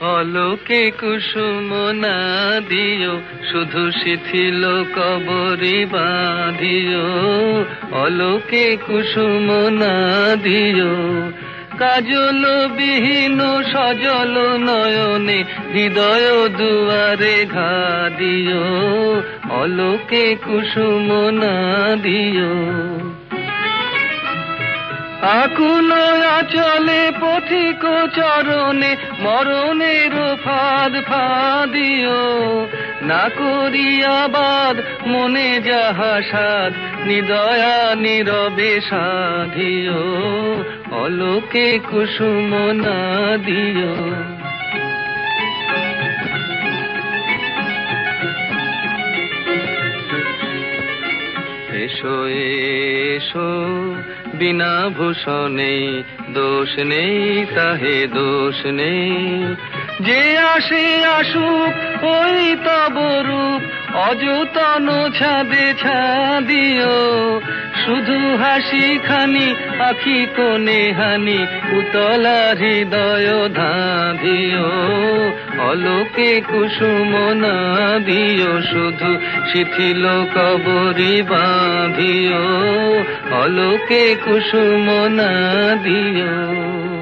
অলোকে কুসুম না দিও, শুধু শিথিল কবরি বাঁধিও। অলোকে কুসুম না দিও, কাজল বিহীন সজল নয়নে হৃদয় দুয়ারে ঘা দিও। অলোকে কুসুম না দিও। আকুল আচলে পথিক চরণে, মরণের ফাদ ফাদিও। না করিয়া বাদ মনে যাহা সাদ নিদয়া নীরবে সাধিও। অলোকে কুসুম না দিও। এসো এসো, বিনা ভূষণে দোষ নেই, তাহে দোষ নেই। যে আসে আসুক, ওই তব রূপ, অযতন ছাদে ছাদিও শুধু হাসি খানি আখি কোনে হানি, উতলা হৃদয় ধাঁধিও অলোকে কুসুম না দিও, শুধু শিথিল কবরি বাঁধিও অলোকে কুসুম না দিও।